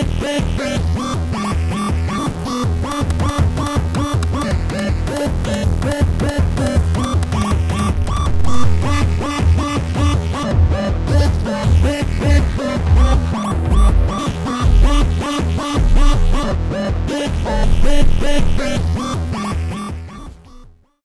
Bang, bang.